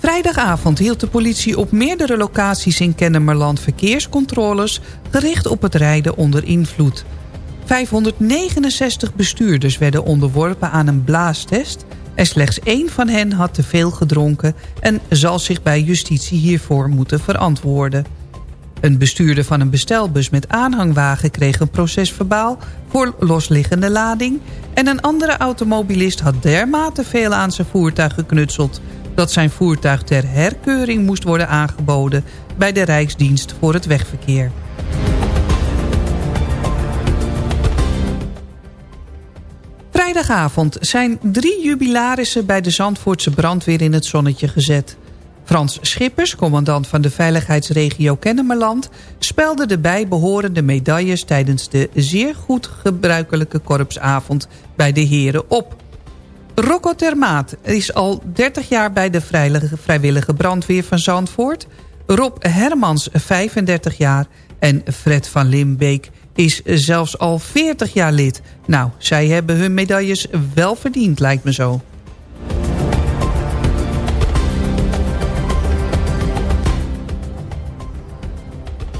Vrijdagavond hield de politie op meerdere locaties in Kennemerland verkeerscontroles gericht op het rijden onder invloed. 569 bestuurders werden onderworpen aan een blaastest en slechts één van hen had te veel gedronken en zal zich bij justitie hiervoor moeten verantwoorden. Een bestuurder van een bestelbus met aanhangwagen kreeg een procesverbaal voor losliggende lading... en een andere automobilist had dermate veel aan zijn voertuig geknutseld... dat zijn voertuig ter herkeuring moest worden aangeboden... bij de Rijksdienst voor het Wegverkeer. Vrijdagavond zijn drie jubilarissen bij de Zandvoortse brandweer in het zonnetje gezet... Frans Schippers, commandant van de veiligheidsregio Kennemerland... spelde de bijbehorende medailles tijdens de zeer goed gebruikelijke korpsavond bij de heren op. Rocco Termaat is al 30 jaar bij de vrijwillige- brandweer van Zandvoort. Rob Hermans 35 jaar en Fred van Limbeek is zelfs al 40 jaar lid. Nou, zij hebben hun medailles wel verdiend, lijkt me zo.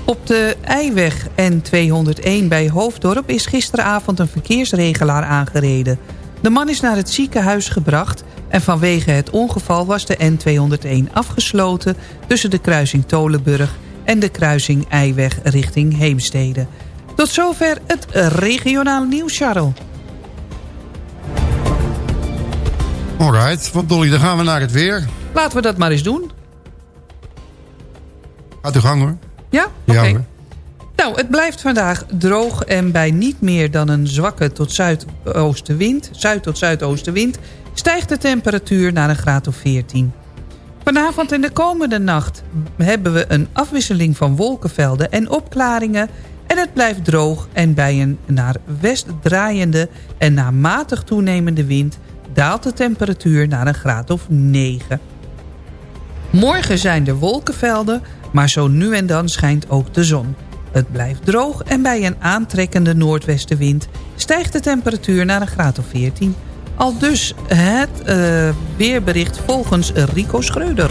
Op de Eiweg N201 bij Hoofddorp is gisteravond een verkeersregelaar aangereden. De man is naar het ziekenhuis gebracht en vanwege het ongeval was de N201 afgesloten tussen de kruising Tolenburg en de kruising Eiweg richting Heemstede. Tot zover het regionale nieuws, Charles. Alright, want Dolly, dan gaan we naar het weer. Laten we dat maar eens doen. Gaat uw gang hoor. Ja? Oké. Ja, hoor. Nou, het blijft vandaag droog en bij niet meer dan een zwakke tot zuidoostenwind, zuid tot zuidoostenwind, stijgt de temperatuur naar een graad of 14. Vanavond en de komende nacht hebben we een afwisseling van wolkenvelden en opklaringen en het blijft droog en bij een naar west draaiende en naar matig toenemende wind daalt de temperatuur naar een graad of 9. Morgen zijn er wolkenvelden, maar zo nu en dan schijnt ook de zon. Het blijft droog en bij een aantrekkende noordwestenwind... stijgt de temperatuur naar een graad of 14. Al dus het eh, weerbericht volgens Rico Schreuder.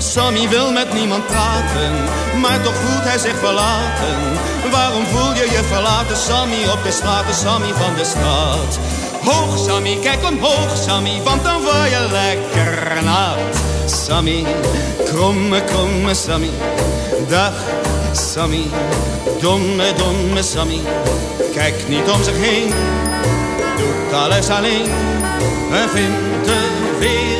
Sammy wil met niemand praten, maar toch voelt hij zich verlaten. Waarom voel je je verlaten, Sammy, op de straat, Sammy van de straat? Hoog, Sammy, kijk omhoog, Sammy, want dan word je lekker nat. Sammy, kromme, kromme Sammy, dag, Sammy, domme, domme Sammy. Kijk niet om zich heen, doet alles alleen en vindt gemeen.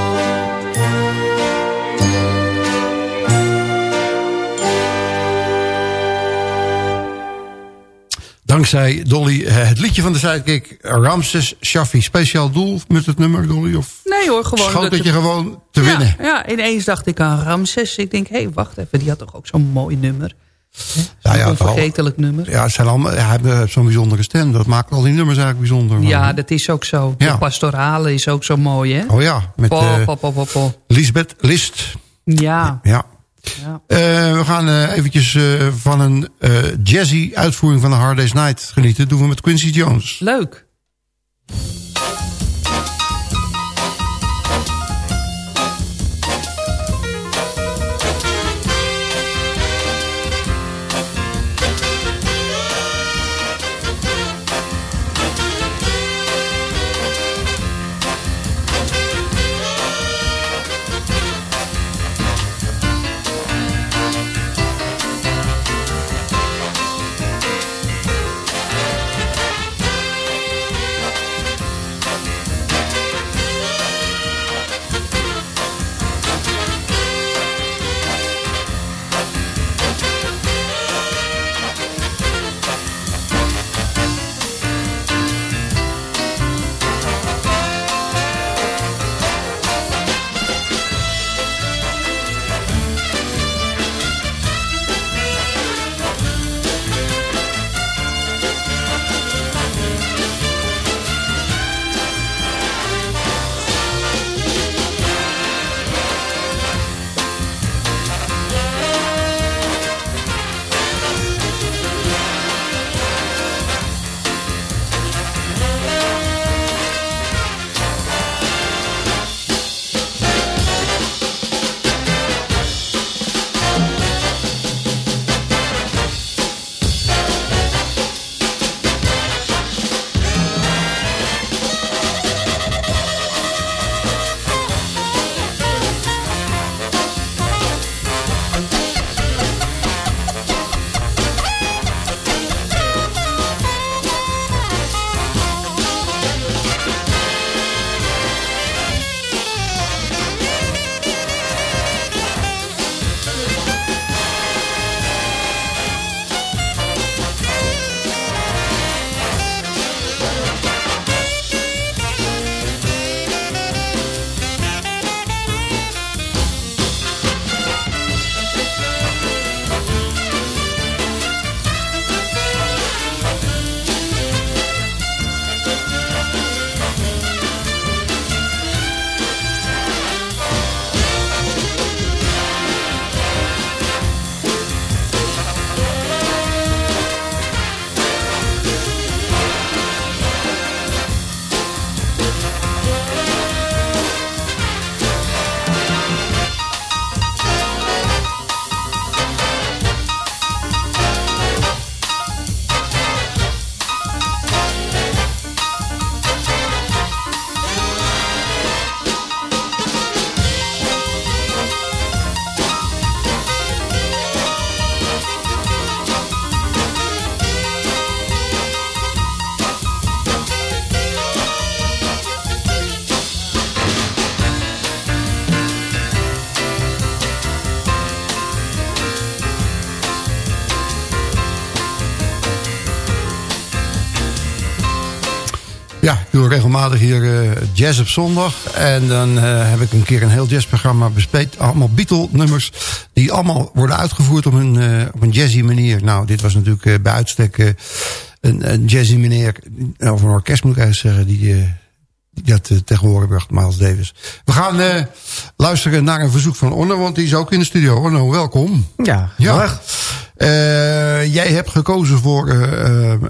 Dankzij Dolly, eh, het liedje van de sidekick Ramses Shaffi. Speciaal doel met het nummer, Dolly? Of Nee hoor, gewoon... schoot dat het- je gewoon te ja, winnen? Ja, ineens dacht ik aan Ramses. Ik denk, hé, hey, wacht even, die had toch ook zo'n mooi nummer. Ja, ja, al- onvergetelijk nummer. Ja, het zijn allemaal, hij heeft zo'n bijzondere stem. Dat maakt al die nummers eigenlijk bijzonder. Ja, dat is ook zo. Ja. De pastorale is ook zo mooi, hè? Oh ja, met eh, po, po, po. Lisbeth List. Ja. Ja. Ja. Eh, we gaan eh, eventjes eh, van een jazzy uitvoering van de Hard Day's Night genieten. Dat doen we met Quincy Jones. Leuk. Ja, ik doe regelmatig hier eh, jazz op zondag. En dan eh, heb ik een keer een heel jazzprogramma bespreekt. Allemaal Beatle-nummers die allemaal worden uitgevoerd op een, eh, op een jazzy manier. Nou, dit was natuurlijk bij uitstek een, een jazzy meneer... of een orkest moet ik eigenlijk zeggen... die, die dat tegenwoordig bracht, Miles Davis. We gaan luisteren naar een verzoek van Onno, want die is ook in de studio. Onno, welkom. Ja, ja. Jij hebt gekozen voor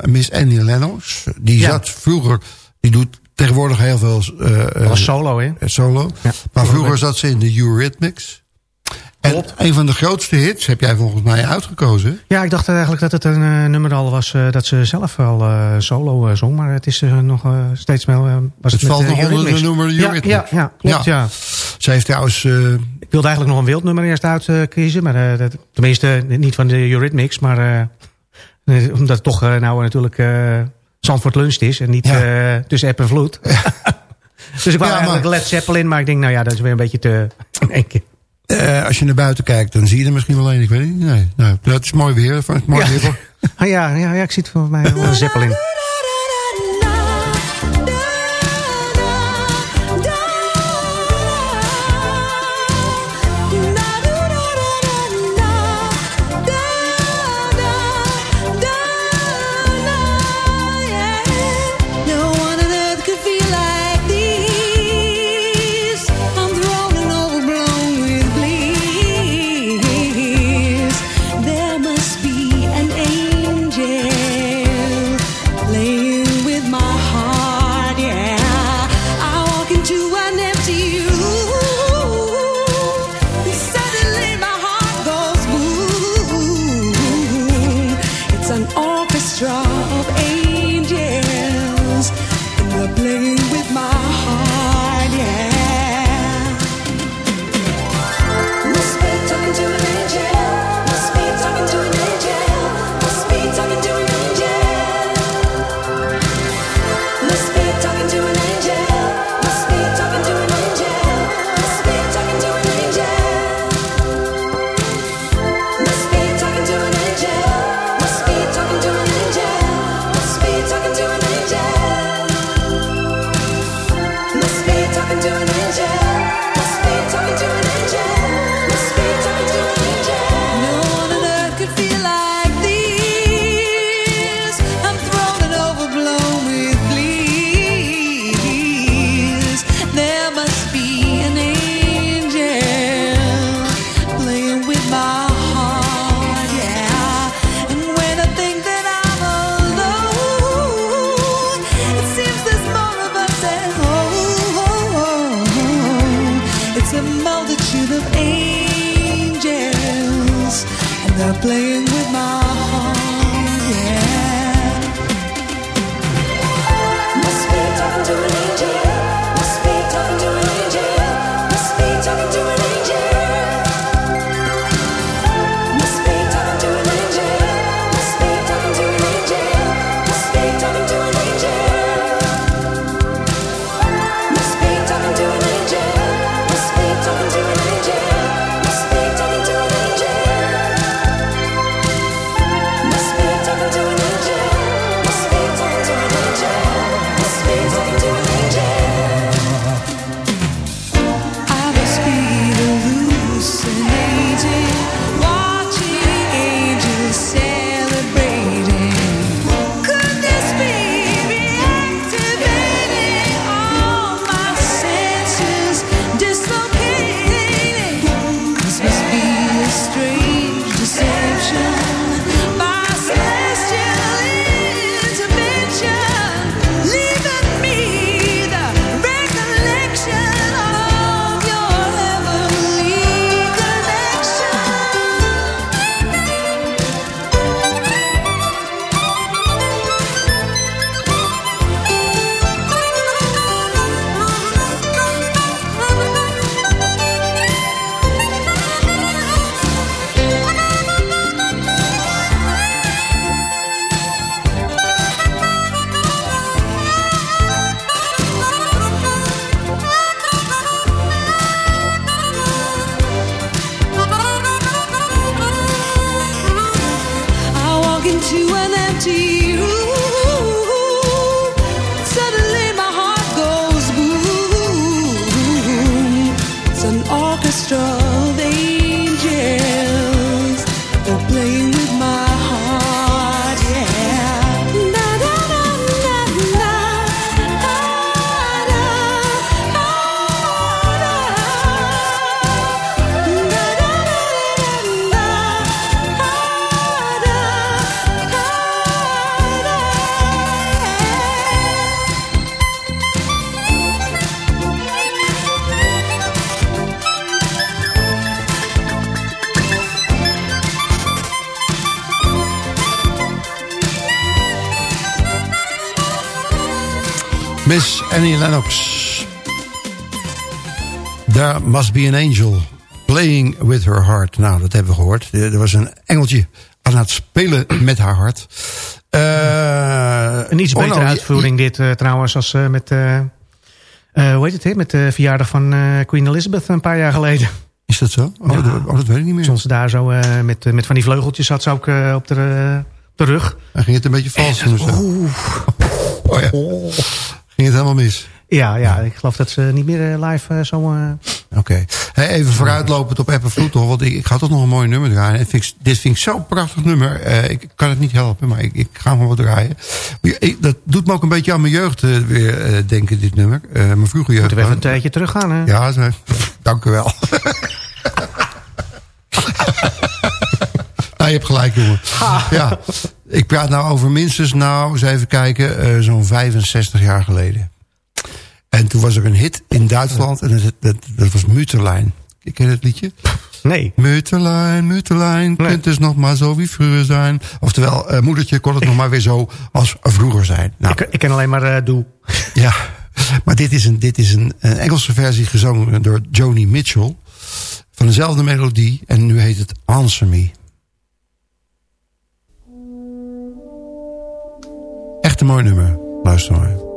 Miss Annie Lennox. Die Ja. zat vroeger, die doet tegenwoordig heel veel... eh, Was eh, solo, hè? eh, Solo. Maar vroeger zat ze in de Eurythmics. En een van de grootste hits heb jij volgens mij uitgekozen. Ja, ik dacht eigenlijk dat het een nummer al was dat ze zelf al solo zong. Maar het is nog steeds wel... was Het met, valt nog onder de nummer Ja. Ja, ja, klopt, ja. Ze heeft trouwens... Ik wilde eigenlijk nog een wild nummer eerst uitkiezen. maar dat, tenminste, niet van de Eurythmics. Maar omdat het toch nou natuurlijk Zandvoort Lunch is. En niet eh, tussen app en vloed. dus ik wou Ja, eigenlijk maar- Led Zeppelin. Maar ik denk, nou ja, dat is weer een beetje te... eh, als je naar buiten kijkt, dan zie je er misschien wel een. Ik weet niet. Nee, nou, dat is mooi weer. Mooi Ja. weer. Ah, ja, ja, ja, ik zie het voor mij wel een Zeppelin. Miss Annie Lennox. There must be an angel playing with her heart. Nou, dat hebben we gehoord. Er was een engeltje aan het spelen met haar hart. Eh, Een iets oh, betere nou, uitvoering dit eh, trouwens als eh, met... hoe heet het? Met de verjaardag van Queen Elizabeth een paar jaar geleden. Is dat zo? Oh, dat, oh, dat weet ik niet meer. Ze daar zo met, met van die vleugeltjes had ze ook op, de, de rug. Dan ging het een beetje vals doen. of zo. Oh ja. Ging het helemaal mis. Ja, ja, ik geloof dat ze niet meer eh, live eh, zo... eh, Oké. Hey, even vooruitlopend op Apple Vloed? Want ik, ik ga toch nog een mooi nummer draaien. Het vind dit vind ik zo'n prachtig nummer. Ik kan het niet helpen, maar ik, ik ga hem wel draaien. Ik- dat doet me ook een beetje aan mijn jeugd weer denken, dit nummer. Mijn vroege jeugd. Moeten we even een tijdje teruggaan, hè? Ja, dank u wel. je hebt gelijk, jongen. Ja, ik praat nou over minstens, nou, eens even kijken, eh, zo'n 65 jaar geleden. En toen was er een hit in Duitsland en dat, dat, dat was Muterlijn. Ik ken het liedje? Nee. Muterlijn, Muterlijn, kunt dus nog maar zo wie vroeger zijn. Oftewel, eh, moedertje kon het nog maar weer zo als vroeger zijn. Nou, Ik, ik ken alleen maar eh, Doe. ja, maar dit is, een, dit is een, een Engelse versie gezongen door Joni Mitchell. Van dezelfde melodie. En nu heet het Answer Me. Echt een mooi nummer. Luister maar.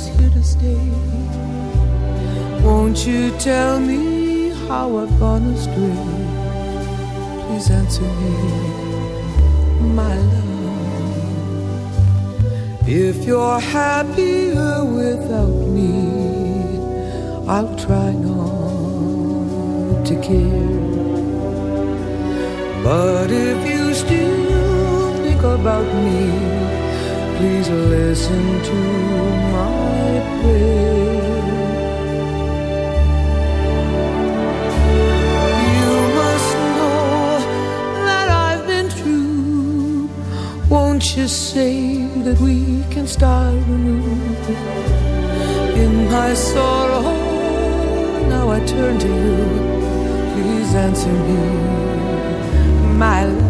Was here to stay. Won't you tell me how I've gone astray? Please answer me, my love. If you're happier without me, I'll try not to care. But if you still think about me, please listen to my prayer. You must know that I've been true. Won't you say that we can start anew? In my sorrow, now I turn to you. Please answer me, my love.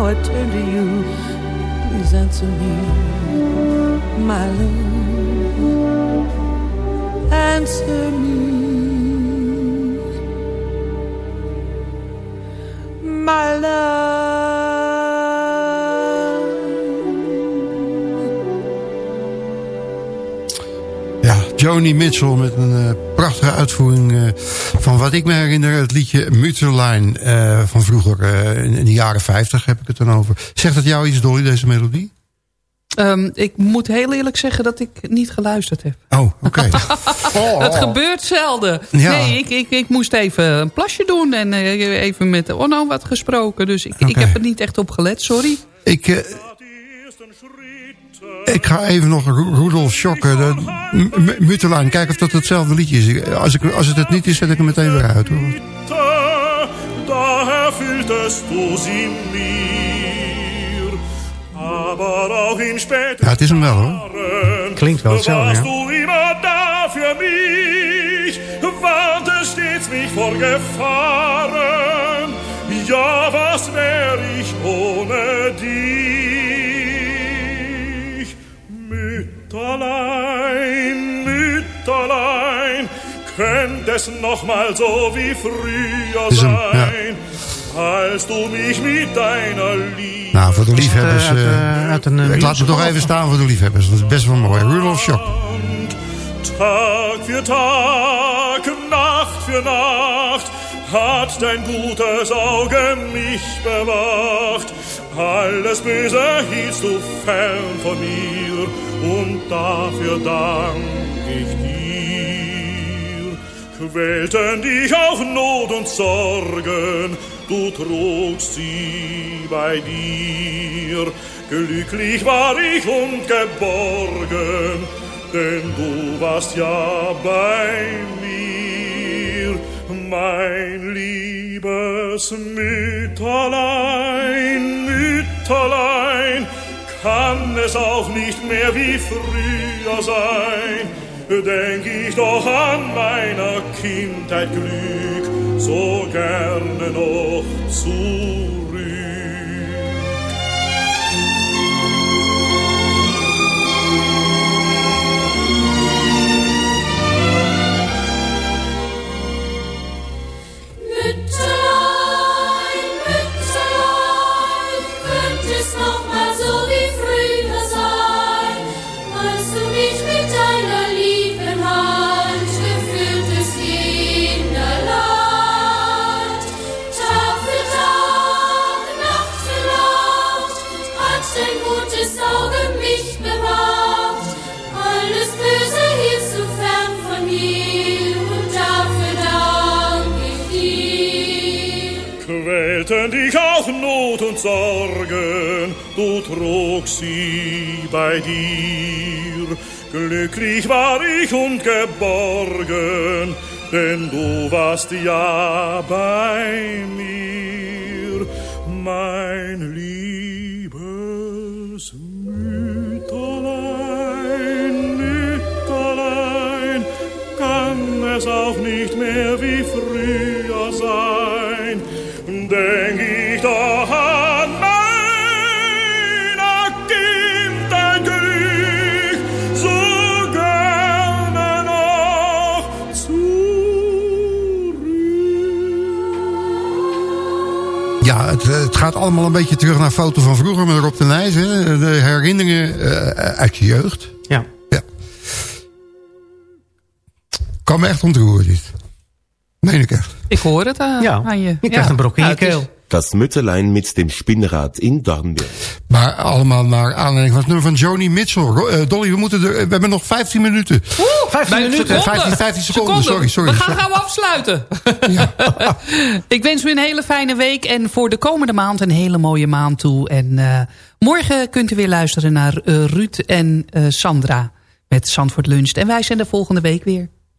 now I turn to you. Please answer me, my love. Answer me, my Ja, Joni Mitchell met een eh, prachtige uitvoering eh, van wat ik me herinner... het liedje Mutterline eh, van vroeger, eh, in, in de jaren 50 heb ik het dan over. Zegt dat jou iets, Dolly, deze melodie? Ehm, ik moet heel eerlijk zeggen dat ik niet geluisterd heb. Oh, oké. Het gebeurt zelden. Ja. Nee, ik, ik, ik moest even een plasje doen en eh, even met Onno wat gesproken. Dus ik, ik heb er niet echt op gelet, sorry. Ik, eh, ik ga even nog Rudolf schokken. De, M- M- Mutterline, kijken of dat hetzelfde liedje is. Als, ik, als het het niet is, zet ik hem meteen weer uit. Hoor. daher fühltest du sie mir. Aber auch in späteren Ja, het is hem wel hoor. Klinkt wel hetzelfde, warst ja. du immer da für mich, warntest stets mich vor Gefahren. Ja, was wär ich ohne dich? Mütterlein, Mütterlein, könnte es noch mal so wie früher sein, als du mich mit deiner Liebe Nou, voor de liefhebbers... uit, eh, eh, uit een, eh, ik laat het toch even staan voor de liefhebbers. Dat is best wel mooi. Rudolf Schock. Tag für Tag, Nacht für Nacht hat dein gutes Auge mich bewacht. Alles Böse hieltst du fern von mir und dafür dank ich dir. Quälten dich auch Not und Sorgen, du trugst sie bei dir. Glücklich war ich und geborgen, denn du warst ja bei mir, mein liebes Mütterlein, Mütterlein, kann es auch nicht mehr wie früher sein. Denk ich doch an meiner Kindheit Glück so gerne noch zurück. Sorgen, du trugst sie bei dir. Glücklich war ich und geborgen, denn du warst ja bei mir, mein liebes Mütterlein, Mütterlein, kann es auch nicht mehr wie früher sein. Denk ich doch an Ja, het, eh, het gaat allemaal een beetje terug naar een foto van vroeger met Rob de Nijs. Hè? De herinneringen eh, uit je jeugd. Ja. ja. Kan me echt ontroeren dit. Meen ik echt. Ik hoor het aan, Ja, aan je. je krijgt een brok in je keel. Das Mütterlein mit dem Spinnrad in Dornbirn. Maar allemaal naar aanleiding van het nummer van Joni Mitchell. Eh, Dolly, we, moeten er, we hebben nog 15 minuten. 15 minuten. 15, 15 seconden, sorry, sorry. We gaan gauw afsluiten. ik wens u een hele fijne week en voor de komende maand een hele mooie maand toe. En eh, morgen kunt u weer luisteren naar eh, Ruud en eh, Sandra met Zandvoort Lunch. En wij zijn de volgende week weer.